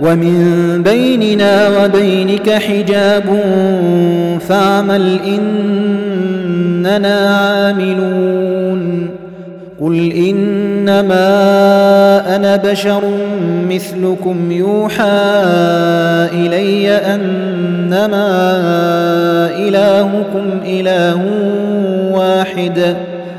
ومن بيننا وبينك حجاب فاعمل إننا عاملون قل إنما أنا بشر مثلكم يوحى إلي أنما إلهكم إله واحد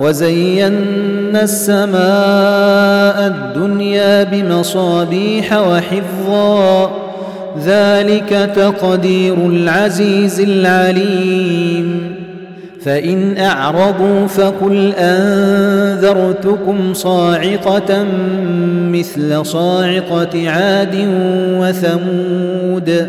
وزينا السماء الدنيا بمصابيح وحفظا. ذلك تقدير العزيز العليم. فإن أعرضوا فقل أنذرتكم صاعقة مثل صاعقة عاد وثمود.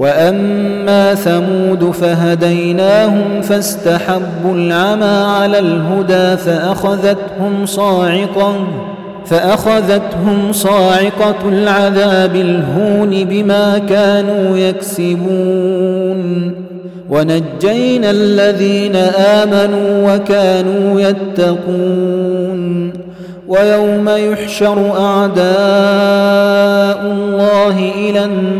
وأما ثمود فهديناهم فاستحبوا العمى على الهدى فأخذتهم صاعقة فأخذتهم صاعقة العذاب الهون بما كانوا يكسبون ونجينا الذين آمنوا وكانوا يتقون ويوم يحشر أعداء الله إلى النار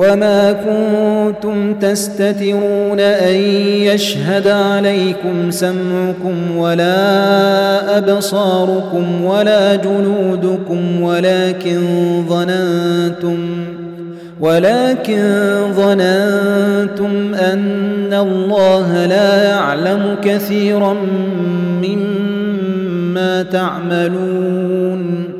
وما كنتم تستترون أن يشهد عليكم سمعكم ولا أبصاركم ولا جنودكم ولكن ظننتم ولكن ظننتم أن الله لا يعلم كثيرا مما تعملون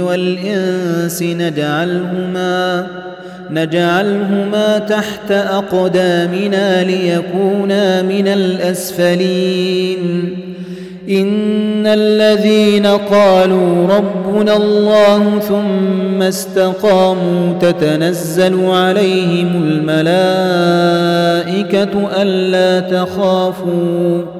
والإنس نجعلهما نجعلهما تحت أقدامنا ليكونا من الأسفلين. إن الذين قالوا ربنا الله ثم استقاموا تتنزل عليهم الملائكة ألا تخافوا.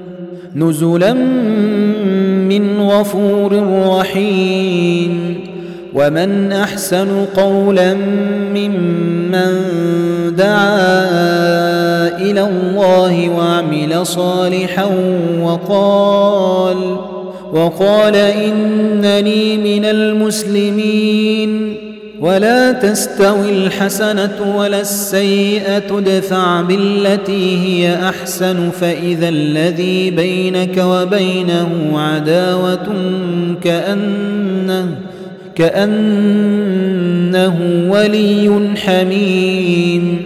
نزلا من غفور رحيم. ومن أحسن قولا ممن دعا إلى الله وعمل صالحا وقال وقال إنني من المسلمين. ولا تستوي الحسنة ولا السيئة ادفع بالتي هي أحسن فإذا الذي بينك وبينه عداوة كأنه كأنه ولي حميم.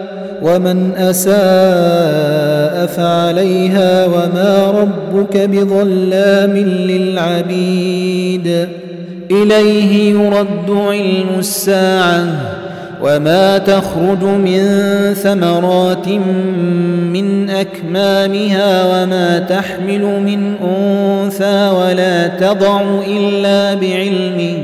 ومن أساء فعليها وما ربك بظلام للعبيد. إليه يرد علم الساعة وما تخرج من ثمرات من أكمامها وما تحمل من أنثى ولا تضع إلا بعلمه.